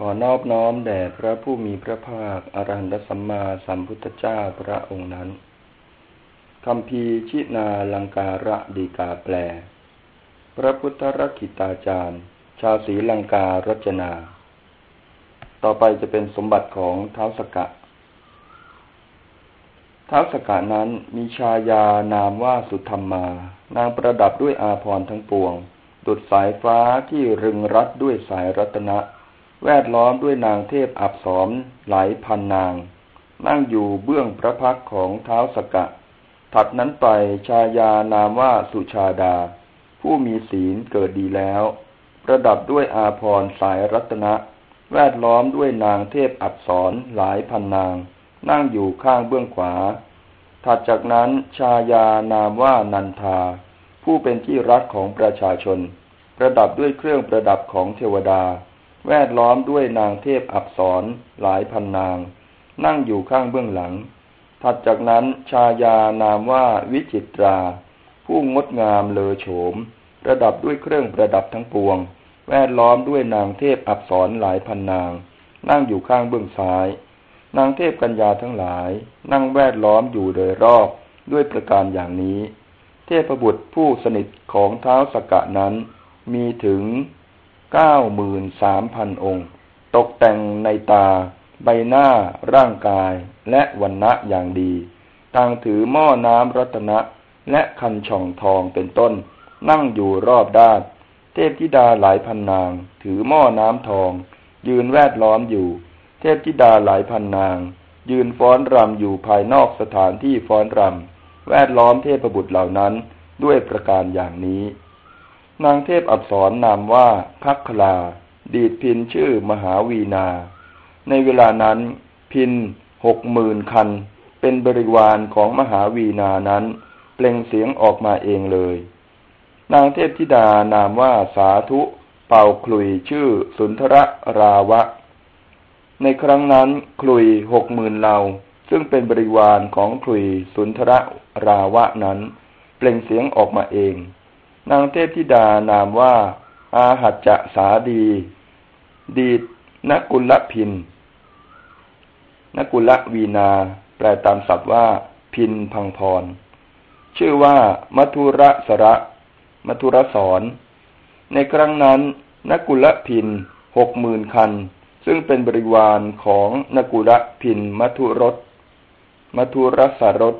ขอนอบน้อมแด่พระผู้มีพระภาคอรหันตสัมมาสัมพุทธเจ้าพระองค์นั้นคำพีชินาลังการะดีกาแปล พระพุทธรักิตาจารย์ ชาวศรีลังการจนา ต่อไปจะเป็นสมบัติของเท้าสกะเท้าสกะนั้นมีชายานามว่าสุธรรมา นางประดับด้วยอาภรณ์ทั้งปวง ดุดสายฟ้าที่รึงรัดด้วยสายรัตนะ แวดล้อมด้วยนางเทพอับสรหลายพันนาง นั่งอยู่เบื้องพระพักของเท้าสกะ ถัดนั้นไปชายานามว่าสุชาดา ผู้มีศีลเกิดดีแล้ว ประดับด้วยอาพรสายรัตนะ แวดล้อมด้วยนางเทพอับสรหลายพันนาง นั่งอยู่ข้างเบื้องขวา ถัดจากนั้นชายานามว่านันทา ผู้เป็นที่รักของประชาชน ประดับด้วยเครื่องประดับของเทวดา แวดล้อมด้วยนางเทพอับสรหลายพันนาง นั่งอยู่ข้างเบื้องหลัง ถัดจากนั้นชายานามว่าวิจิตรา ผู้งดงามเลอโฉม ระดับด้วยเครื่องประดับทั้งปวง แวดล้อมด้วยนางเทพอับสรหลายพันนาง นั่งอยู่ข้างเบื้องซ้าย นางเทพกัญญาทั้งหลาย นั่งแวดล้อมอยู่โดยรอบด้วยประการอย่างนี้ เทพบุตรผู้สนิทของเท้าสกกะนั้นมีถึง เก้าหมื่นสามพันองค์ ตกแต่งในตา ใบหน้า ร่างกาย และวันณะอย่างดีต่างถือหม้อน้ำรัตนะ และคันช่องทองเป็นต้น นั่งอยู่รอบด้าน เทพธิดาหลายพันนาง ถือหม้อน้ำทอง ยืนแวดล้อมอยู่ เทพธิดาหลายพันนาง ยืนฟ้อนรำอยู่ภายนอกสถานที่ฟ้อนรำแวดล้อมเทพบุตรเหล่านั้นด้วยประการอย่างนี้ นางเทพอับสรนามว่าพักคลา ดีดพินชื่อมหาวีนา ในเวลานั้นพินหกหมื่นคัน เป็นบริวารของมหาวีนานั้น เปล่งเสียงออกมาเองเลย นางเทพธิดานามว่าสาธุ เป่าคลุยชื่อสุนทรราวะ ในครั้งนั้นคลุยหกหมื่นเหล่า ซึ่งเป็นบริวารของคลุยสุนทรราวะนั้น เปล่งเสียงออกมาเอง นางเทพธิดานามว่า อาหัจจะสาดี ดีนกุลพินนกุลวีนา แปลตามศัพท์ว่า พินพังพร ชื่อว่า มัทุระสระ มัทุระสอนในครั้งนั้นนกุลพินหกหมื่นคัน ซึ่งเป็นบริวารของนกุลพินมัทุรสมัทุรสารส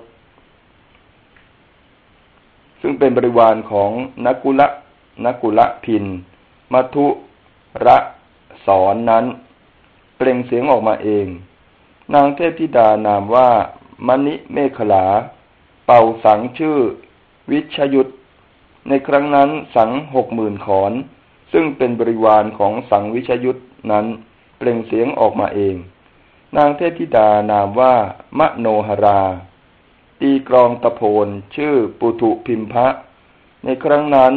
ซึ่งเป็นบริวารของนักุละนักุละพินมัทุระสอนนั้น เปล่งเสียงออกมาเอง นางเทพธิดานามว่ามณิเมขลา เป่าสังชื่อ วิชยุทธในครั้งนั้นสังหกหมื่นขอน ซึ่งเป็นบริวารของสังวิชยุทธนั้น เปล่งเสียงออกมาเอง นางเทพธิดานามว่ามโนหรา ตีกลองตะโพนชื่อปุถุพิมพะ ในครั้งนั้น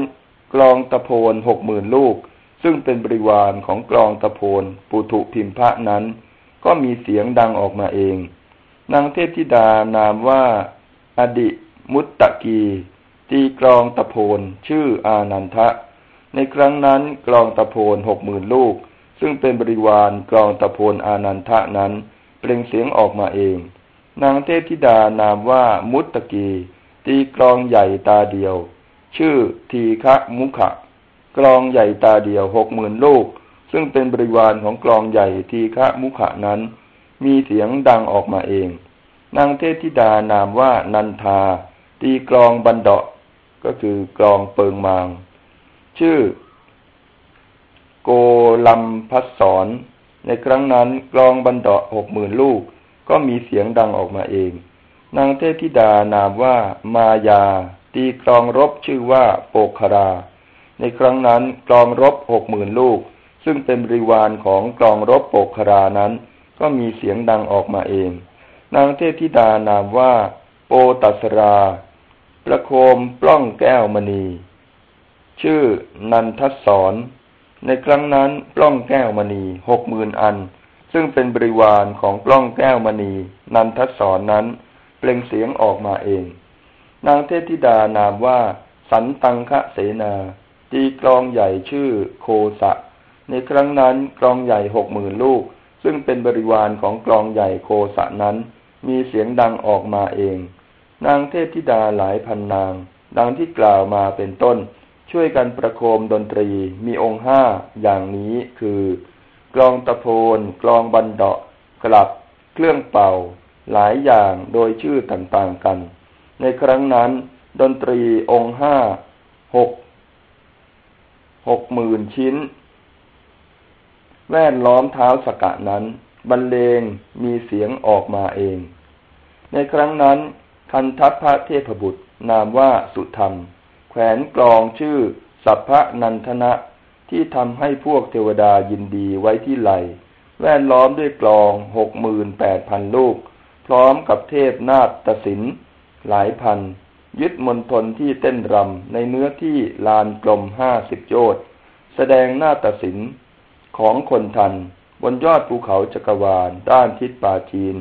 กลองตะโพนหกหมื่นลูก ซึ่งเป็นบริวารของกลองตะโพนปุถุพิมพะนั้น ก็มีเสียงดังออกมาเอง นางเทพธิดานามว่า อดิมุตตะกี ตีกลองตะโพนชื่ออานันทะ ในครั้งนั้นกลองตะโพนหกหมื่นลูก ซึ่งเป็นบริวารกลองตะโพนอานันทะนั้น เปล่งเสียงออกมาเอง นางเทพธิดานามว่ามุตตะกี ตีกลองใหญ่ตาเดียว ชื่อทีฆะมุขะกลองใหญ่ตาเดียวหกหมื่นลูก ซึ่งเป็นบริวารของกลองใหญ่ทีฆะมุขะนั้น มีเสียงดังออกมาเอง นางเทพธิดานามว่านันทา ตีกลองบันเดาะก็คือกลองเปิงมาง ชื่อ โกลัมพัสสอนในครั้งนั้นกลองบันเดาะหกหมื่นลูก ก็มีเสียงดังออกมาเอง นางเทพธิดานามว่ามายา ตีกลองรบชื่อว่าโปคารา ในครั้งนั้นกลองรบหกหมื่นลูก ซึ่งเป็นบริวารของกลองรบโปคารานั้น ก็มีเสียงดังออกมาเอง นางเทพธิดานามว่า โปตัสรา ประโคมปล้องแก้วมณี ชื่อนันทศรในครั้งนั้นปล้องแก้วมณีหกหมื่นอัน ซึ่งเป็นบริวารของกล้องแก้วมณี นันทศรนนั้น เปล่งเสียงออกมาเอง นางเทพธิดานามว่า สันตังคะเสนา ตีกลองใหญ่ชื่อโคสะ ในครั้งนั้นกลองใหญ่หกหมื่นลูก ซึ่งเป็นบริวารของกลองใหญ่โคสะนั้น มีเสียงดังออกมาเอง นางเทพธิดาหลายพันนาง ดังที่กล่าวมาเป็นต้น ช่วยกันประโคมดนตรีมีองค์ห้าอย่างนี้คือ กลองตะโพนกลองบันเดาะกลับ เครื่องเป่า หลายอย่างโดยชื่อต่างๆกัน ในครั้งนั้น ดนตรีองค์ห้าหกหกหมื่นชิ้น แวดล้อมเท้าสกะนั้น บรรเลงมีเสียงออกมาเอง ในครั้งนั้น คันทัพพระเทพบุตร นามว่าสุธรรม แขวนกลองชื่อ สัพพนันทนะ ที่ทำให้พวกเทวดายินดีไว้ที่ไหล แวดล้อมด้วยกลองหกหมื่นแปดพันลูก พร้อมกับเทพนาฏศิลหลายพัน ยึดมณฑลที่เต้นรำในเนื้อที่ลานกลมห้าสิบโยชน์แสดงหน้าตศินของคนทัน บนยอดภูเขาจักรวาลด้านทิศปาจีน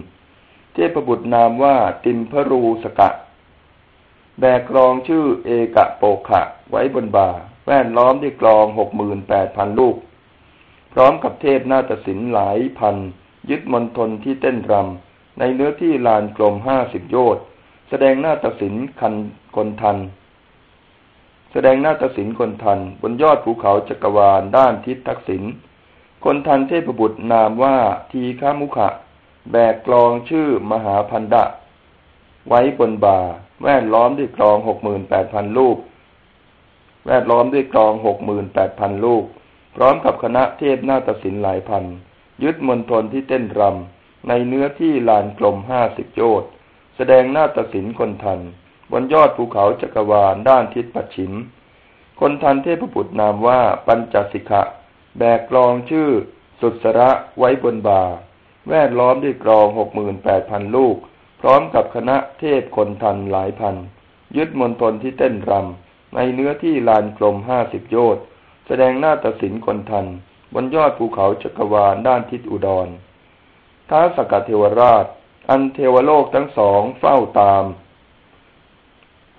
เทพบุตรนามว่าติมพรูสกะ แบกกลองชื่อเอกะโปขะไว้บนบ่า แวดล้อมด้วยกลองหกหมื่นแปดพันลูก พร้อมกับเทพนาฏศิลป์หลายพัน ยึดมณฑลที่เต้นรำ ในเนื้อที่ลานกลมห้าสิบโยชน์แสดงนาตศินคันคนทัน แสดงนาตศินคนทัน บนยอดภูเขาจักรวาลด้านทิศทักษิณคนทันเทพบุตรนามว่าทีฆามุขะ แบกกลองชื่อมหาพันดะ ไว้บนบ่า แวดล้อมด้วยกลองหกหมื่นแปดพันลูก แวดล้อมด้วยกลองหกหมื่นแปดพันลูก พร้อมกับคณะเทพนาตศินหลายพัน ยึดมณฑลที่เต้นรำ ในเนื้อที่ลานกลมห้าสิบโยชน์แสดงนาตศินคนทัน บนยอดภูเขาจักรวาลด้านทิศปัจฉิม คนทันเทพบุตรนามว่าปัญจสิกะ แบกกลองชื่อ สุดสระไว้บนบ่า แวดล้อมด้วยกลองหกหมื่นแปดพันลูก พร้อมกับคณะเทพคนทันหลายพัน ยึดมณฑลที่เต้นรำ ในเนื้อที่ลานกลมห้าสิบโยชน์แสดงหน้าตศินคนทัน บนยอดภูเขาจักรวาลด้านทิศอุดร ท้าสกัดเทวราช อันเทวโลกทั้งสองเฝ้าตาม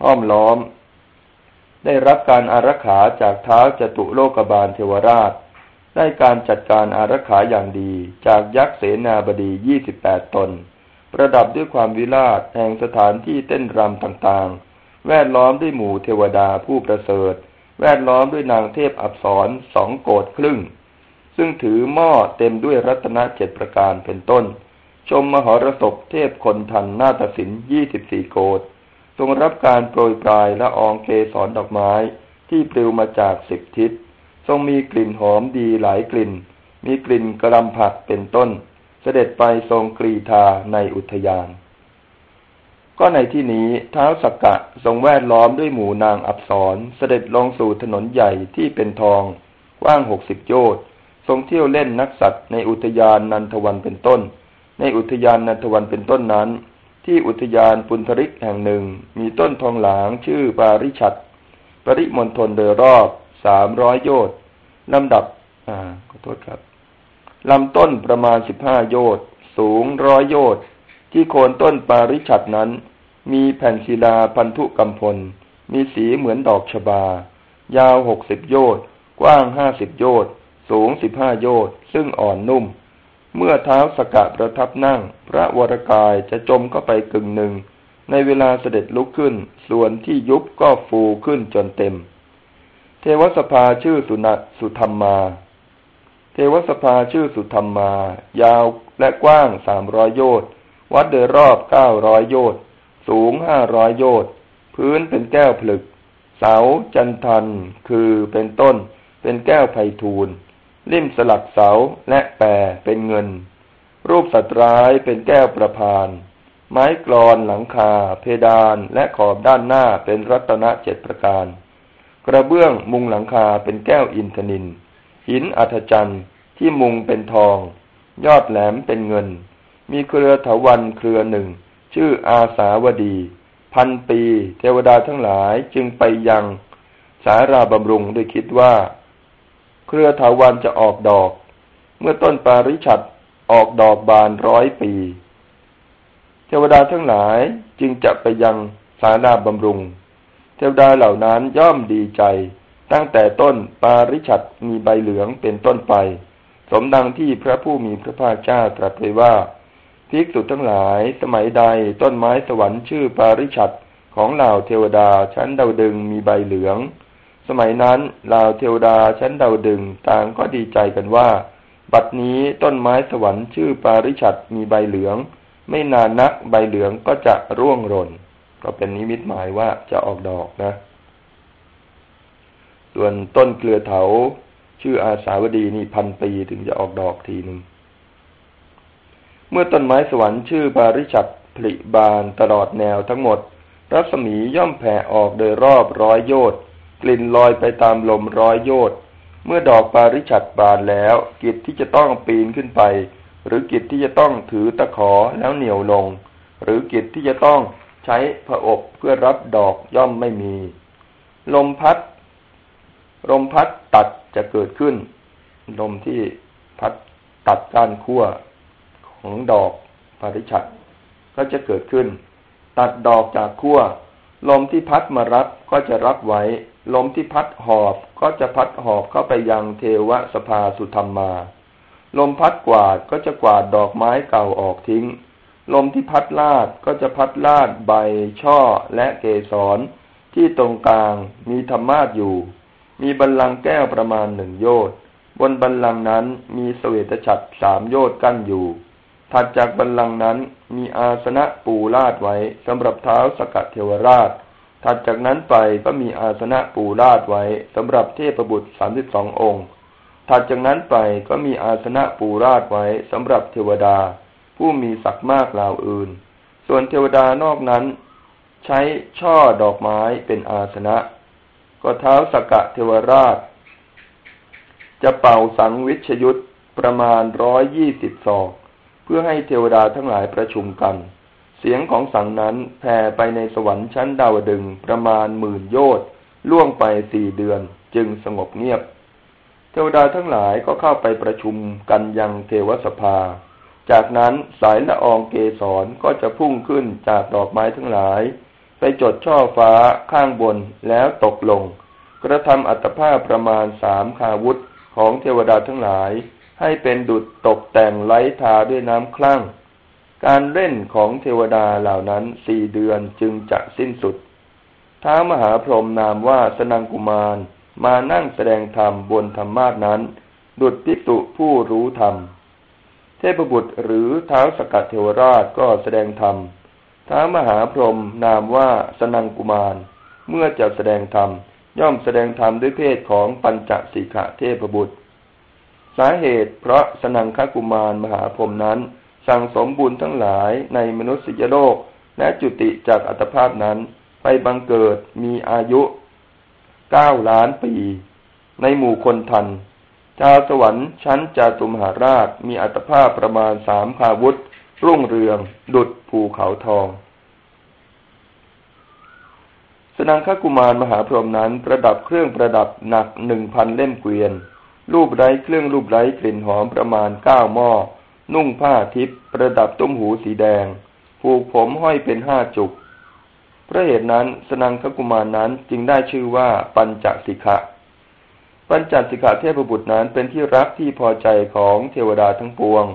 ห้อมล้อม ได้รับการอารักขาจากท้าจตุโลกบาลเทวราช ได้การจัดการอารักขาอย่างดีจากยักษ์เสนาบดียี่สิบแปดตน ประดับด้วยความวิราชแห่งสถานที่เต้นรำต่างๆ แวดล้อมด้วยหมู่เทวดาผู้ประเสริฐ แวดล้อมด้วยนางเทพอับสรสองโกดครึ่ง ซึ่งถือหม้อเต็มด้วยรัตนเจ็ดประการเป็นต้น ชมมหรสพเทพคนทันนาฏศิลยี่สิบสี่โกดทรงรับการโปรยปลายและอองเกสรดอกไม้ที่ปลิวมาจากสิบทิศ ทรงมีกลิ่นหอมดีหลายกลิ่น มีกลิ่นกระลำผักเป็นต้น เสด็จไปทรงกรีธาในอุทยาน ก็ในที่นี้เท้าสักกะทรงแวดล้อมด้วยหมู่นางอับสรเสด็จลงสู่ถนนใหญ่ที่เป็นทองกว้างหกสิบโยชน์ทรงเที่ยวเล่นนักสัตว์ในอุทยานนันทวันเป็นต้น ในอุทยานนันทวันเป็นต้นนั้น ที่อุทยานปุณธริกแห่งหนึ่งมีต้นทองหลางชื่อปาริชัดปริมณฑลโดยรอบสามร้อยโยชน์ลำดับ อ่าขอโทษครับลำต้นประมาณสิบห้าโยชน์สูงร้อยโยชน์ที่โคนต้นปาริชัดนั้น มีแผ่นศิลาพันธุกรรมพล มีสีเหมือนดอกชบา ยาวหกสิบโยชน์กว้างห้าสิบโยชน์สูงสิบห้าโยชน์ซึ่งอ่อนนุ่ม เมื่อเท้าสกัดประทับนั่ง พระวรกายจะจมเข้าไปกึ่งหนึ่ง ในเวลาเสด็จลุกขึ้น ส่วนที่ยุบก็ฟูขึ้นจนเต็ม เทวสภาชื่อสุนัตสุธรรมมาเทวสภาชื่อสุธรรมมา ยาวและกว้างสามร้อยโยชน์วัดโดยรอบเก้าร้อยโยชน์ สูงห้าร้อยโยชน์พื้นเป็นแก้วผลึก เสาจันทันคือเป็นต้น เป็นแก้วไพทูลลิ่มสลักเสาและแปรเป็นเงิน รูปสัตว์ร้ายเป็นแก้วประพาน ไม้กรอนหลังคา เพดานและขอบด้านหน้าเป็นรัตนเจ็ดประการ กระเบื้องมุงหลังคาเป็นแก้วอินทนินหินอัฐจันทร์ที่มุงเป็นทอง ยอดแหลมเป็นเงิน มีเครือถาวันเครือหนึ่ง ชื่ออาสาวดี พันปี เทวดาทั้งหลายจึงไปยังสาราบำรุงด้วยคิดว่า เครือถาวันจะออกดอก เมื่อต้นปาริชัดออกดอกบานร้อยปี เทวดาทั้งหลายจึงจะไปยังสาราบำรุง เทวดาเหล่านั้นย่อมดีใจ ตั้งแต่ต้นปาริชัดมีใบเหลืองเป็นต้นไป สมดังที่พระผู้มีพระภาคเจ้าตรัสไว้ว่า ภิกษุทั้งหลาย สมัยใดต้นไม้สวรรค์ชื่อปาริชัดของเหล่าเทวดาชั้นดาวดึงมีใบเหลือง สมัยนั้นเหล่าเทวดาชั้นดาวดึงต่างก็ดีใจกันว่า บัดนี้ต้นไม้สวรรค์ชื่อปาริชัดมีใบเหลือง ไม่นานนักใบเหลืองก็จะร่วงหล่นก็เป็นนิมิตหมายว่าจะออกดอกนะ ส่วนต้นเกลือเถาชื่ออาสาวดีนี่พันปีถึงจะออกดอกทีหนึ่ง เมื่อต้นไม้สวรรค์ชื่อปาริชัดผลิบานตลอดแนวทั้งหมด รัศมีย่อมแผ่ออกโดยรอบร้อยโยชน์กลิ่นลอยไปตามลมร้อยโยชน์เมื่อดอกปาริชัดบานแล้ว กิจที่จะต้องปีนขึ้นไป หรือกิจที่จะต้องถือตะขอแล้วเหนียวลง หรือกิจที่จะต้องใช้ผอบเพื่อรับดอกย่อมไม่มี ลมพัด ลมพัดตัดจะเกิดขึ้น ลมที่พัดตัดก้านขั้ว ของดอกปาริชัดก็จะเกิดขึ้น ตัดดอกจากขั้วลมที่พัดมารับก็จะรับไว้ ลมที่พัดหอบก็จะพัดหอบเข้าไปยังเทวสภาสุธรรมมา ลมพัดกวาดก็จะกวาดดอกไม้เก่าออกทิ้ง ลมที่พัดลาดก็จะพัดลาดใบ ช่อและเกสร ที่ตรงกลางมีธรรมาสอยู่ มีบัลลังก์แก้วประมาณหนึ่งโยชน์บนบัลลังก์นั้นมีเสวตฉัตรสามโยชน์กั้นอยู่ ถัดจากบัลลังก์นั้นมีอาสนะปูลาดไว้สำหรับเท้าสกัดเทวราช ถัดจากนั้นไปก็มีอาสนะปูลาดไว้สำหรับเทพบุตรสามสิบสององค์ ถัดจากนั้นไปก็มีอาสนะปูราดไว้สำหรับเทวดา ผู้มีศักดิ์มากเหล่าอื่น ส่วนเทวดานอกนั้น ใช้ช่อดอกไม้เป็นอาสนะ ก็เท้าสกะเทวราช จะเป่าสังวิชยุทธประมาณร้อยยี่สิบศอก พื่อให้เทวดาทั้งหลายประชุมกัน เสียงของสังนั้นแผ่ไปในสวรรค์ชั้นดาวดึงประมาณหมื่นโยชน์ล่วงไปสี่เดือนจึงสงบเงียบ เทวดาทั้งหลายก็เข้าไปประชุมกันยังเทวสภา จากนั้นสายละอองเกสรก็จะพุ่งขึ้นจากดอกไม้ทั้งหลาย ไปจดช่อฟ้าข้างบนแล้วตกลง กระทำอัตภาพประมาณสามคาวุธของเทวดาทั้งหลาย ให้เป็นดุจตกแต่งไล้ทาด้วยน้ำคลั่ง การเล่นของเทวดาเหล่านั้นสี่เดือนจึงจะสิ้นสุด ท้ามหาพรหมนามว่าสนังกุมารมานั่งแสดงธรรมบนธรรมาสนั้น ดุจพิสุผู้รู้ธรรม เทพบุตรหรือเท้าสกัดเทวราชก็แสดงธรรมท้ามหาพรหมนามว่าสนังกุมาร เมื่อจะแสดงธรรมย่อมแสดงธรรมด้วยเพศของปัญจสิกะเทพบุตราเหตุเพราะสนังคกุมารมหาพรมนั้น สั่งสมบุญทั้งหลายในมนุษยโลก และจุติจากอัตภาพนั้นไปบังเกิดมีอายุเก้าล้านปี ในหมู่คนทัน ชาวสวรรค์ชั้นจาตุมหาราชมีอัตภาพประมาณสามคาวุธ รุ่งเรือง ดุดภูเขาทอง สนังคกุมารมหาพรหมนั้นประดับเครื่องประดับหนักหนึ่งพันเล่มเกวียน รูปไร้เครื่องรูปไร้กลิ่นหอมประมาณเก้าหม้อ นุ่งผ้าทิพย์ประดับตุ้มหูสีแดง ผูกผมห้อยเป็นห้าจุกเพราะเหตุนั้นสนังคกุมารนั้นจึงได้ชื่อว่าปัญจสิกะ ปัญจสิกะเทพบุตรนั้นเป็นที่รักที่พอใจของเทวดาทั้งปวง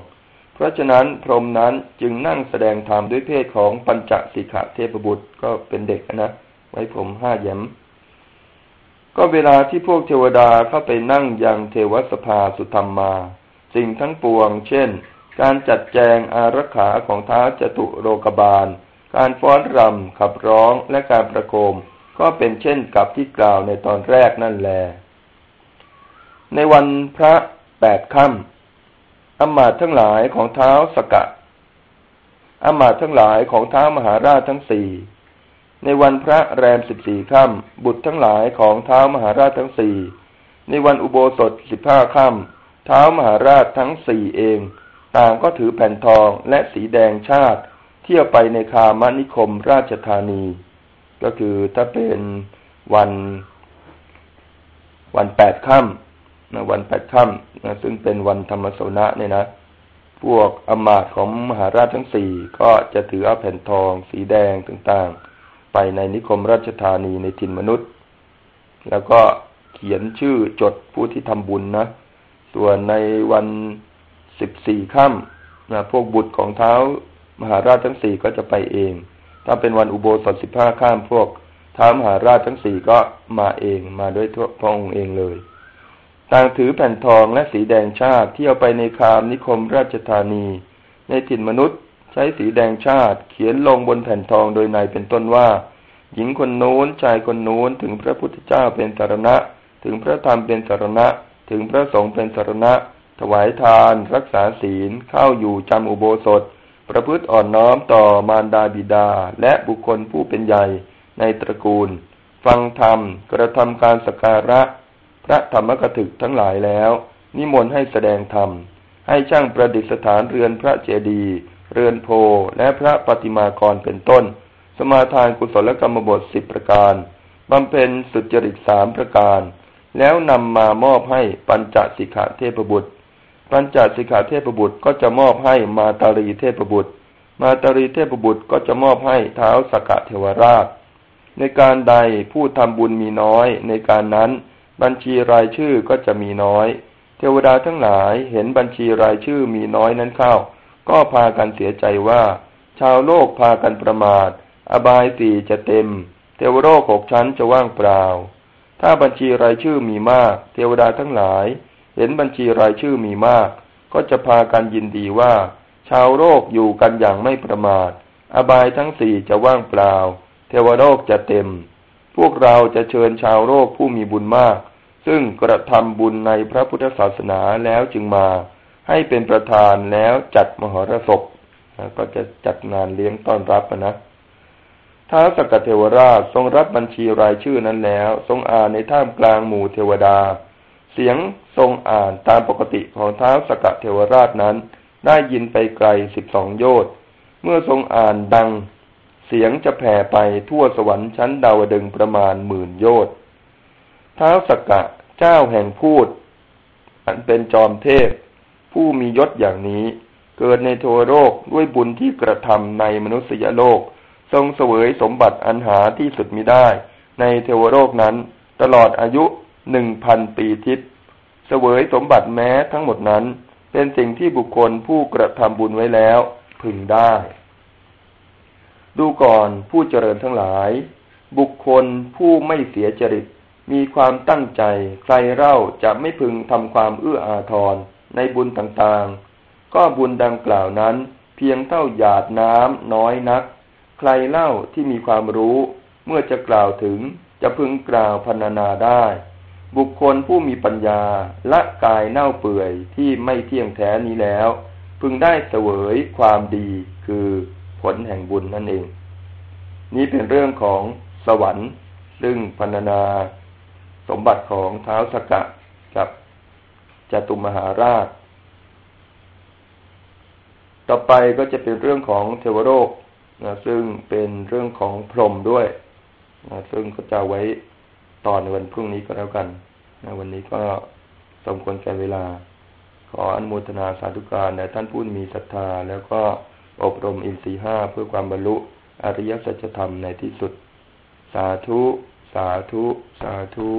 เพราะฉะนั้นพรหมนั้นจึงนั่งแสดงธรรมด้วยเพศของปัญจสิกะเทพบุตรก็เป็นเด็กนะ ไว้ผมห้าแยม ก็เวลาที่พวกเทวดาเข้าไปนั่งยังเทวสภาสุธรรมมา สิ่งทั้งปวง เช่น การจัดแจงอารักขาของท้าจตุโรกบาล การฟ้อนรำขับร้องและการประโคม ก็เป็นเช่นกับที่กล่าวในตอนแรกนั่นแล ในวันพระแปดค่ำอมาตทั้งหลายของเท้าสกะอมาตทั้งหลายของเท้ามหาราชทั้งสี่ ในวันพระแรมสิบสี่ค่ำบุตรทั้งหลายของเท้ามหาราชทั้งสี่ในวันอุโบสถสิบห้าค่ำเท้ามหาราชทั้งสี่เอง ต่างก็ถือแผ่นทองและสีแดงชาติ เที่ยวไปในคามนิคมราชธานี ก็คือถ้าเป็นวัน วันแปดค่ำนะวันแปดค่ำนะซึ่งเป็นวันธรรมโสนะเนี่ยนะ พวกอมาตของมหาราชทั้งสี่ก็จะถือเอาแผ่นทอง สีแดงต่างๆ ไปในนิคมราชธานีในถิ่นมนุษย์ แล้วก็เขียนชื่อจดผู้ที่ทำบุญนะ ส่วนในวันสิบสี่ค่ำนะพวกบุตรของเท้ามหาราชทั้งสี่ก็จะไปเอง ถ้าเป็นวันอุโบสถสิบห้าข้ามพวกท้ามหาราชทั้งสี่ก็มาเองมาด้วยพระองค์เองเลยต่างถือแผ่นทองและสีแดงชาติเที่เอาไปในคามนิคมราชธานี ในถิ่นมนุษย์ ช้สีแดงชาติเขียนลงบนแผ่นทองโดยในเป็นต้นว่า หญิงคนโน้นชายคนโน้นถึงพระพุทธเจ้าเป็นสารณะ ถึงพระธรรมเป็นสารณะ ถึงพระสงฆ์เป็นสารณะ ถวายทาน รักษาศีล เข้าอยู่จำอุโบสถ ประพฤติอ่อนน้อมต่อมารดาบิดา และบุคคลผู้เป็นใหญ่ในตระกูล ฟังธรรม กระทำการสการะ พระธรรมกถึกทั้งหลายแล้ว นิมนต์ให้แสดงธรรมให้ช่างประดิษฐานเรือนพระเจดีย์ เรือนโพและพระปฏิมากรเป็นต้น สมาทานกุศลกรรมบทสิบประการบำเพ็ญสุจริตสามประการ แล้วนำมามอบให้ปัญจสิกขาเทพบุตร ปัญจสิกขาเทพบุตรก็จะมอบให้มาตารีเทพบุตร มาตารีเทพบุตรก็จะมอบให้เท้าสกเทวราช ในการใดผู้ทำบุญมีน้อย ในการนั้นบัญชีรายชื่อก็จะมีน้อย เทวดาทั้งหลายเห็นบัญชีรายชื่อมีน้อยนั้นเข้า ก็พากันเสียใจว่า ชาวโลกพากันประมาท อบายสี่จะเต็ม เทวโลกหกชั้นจะว่างเปล่า ถ้าบัญชีรายชื่อมีมาก เทวดาทั้งหลาย เห็นบัญชีรายชื่อมีมาก ก็จะพากันยินดีว่า ชาวโลกอยู่กันอย่างไม่ประมาท อบายทั้งสี่จะว่างเปล่า เทวโลกจะเต็ม พวกเราจะเชิญชาวโลกผู้มีบุญมาก ซึ่งกระทำบุญในพระพุทธศาสนาแล้วจึงมา ให้เป็นประธานแล้วจัดมหรสพก็จะจัดงานเลี้ยงต้อนรับนะท้าวสกเทวราชทรงรับบัญชีรายชื่อนั้นแล้ว ทรงอ่านในท่ามกลางหมู่เทวดา เสียงทรงอ่านตามปกติของท้าวสกเทวราชนั้น ได้ยินไปไกลสิบสองโยชน์เมื่อทรงอ่านดัง เสียงจะแผ่ไปทั่วสวรรค์ชั้นดาวดึงประมาณหมื่นโยชน์ท้าวสกกะเจ้าแห่งพูดอันเป็นจอมเทพ ผู้มียศอย่างนี้ เกิดในโทโลกด้วยบุญที่กระทำในมนุษยโลก ทรงเสวยสมบัติอันหาที่สุดมิได้ ในเทวโลกนั้น ตลอดอายุหนึ่งพันปีทิพย์เสวยสมบัติแม้ทั้งหมดนั้น เป็นสิ่งที่บุคคลผู้กระทำบุญไว้แล้ว พึงได้ ดูก่อนผู้เจริญทั้งหลาย บุคคลผู้ไม่เสียจริตมีความตั้งใจใครเล่าจะไม่พึงทำความเอื้ออาทร ในบุญต่างๆ ก็บุญดังกล่าวนั้น เพียงเท่าหยาดน้ำน้อยนัก ใครเล่าที่มีความรู้เมื่อจะกล่าวถึงจะพึงกล่าวพรรณนาได้ บุคคลผู้มีปัญญาละกายเน่าเปื่อยที่ไม่เที่ยงแท้นี้แล้ว พึงได้เสวยความดีคือผลแห่งบุญนั่นเอง นี้เป็นเรื่องของสวรรค์ ซึ่งพรรณนา สมบัติของเท้าสกะกับ จตุมหาราช ต่อไปก็จะเป็นเรื่องของเทวโลกนะซึ่งเป็นเรื่องของพรหมด้วยนะซึ่งก็จะไว้ตอนในวันพรุ่งนี้ก็แล้วกันนะวันนี้ก็สมควรแก่เวลา ขออนุโมทนาสาธุการในท่านผู้มีศรัทธา แล้วก็อบรมอินทรีห้าเพื่อความบรรลุอริยสัจธรรมในที่สุด สาธุ สาธุ สาธุ